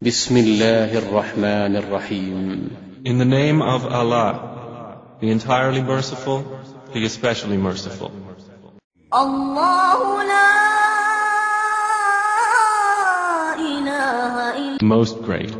بسم الله الرحمن In the name of Allah, the entirely merciful, the especially merciful. الله لا إله Most great.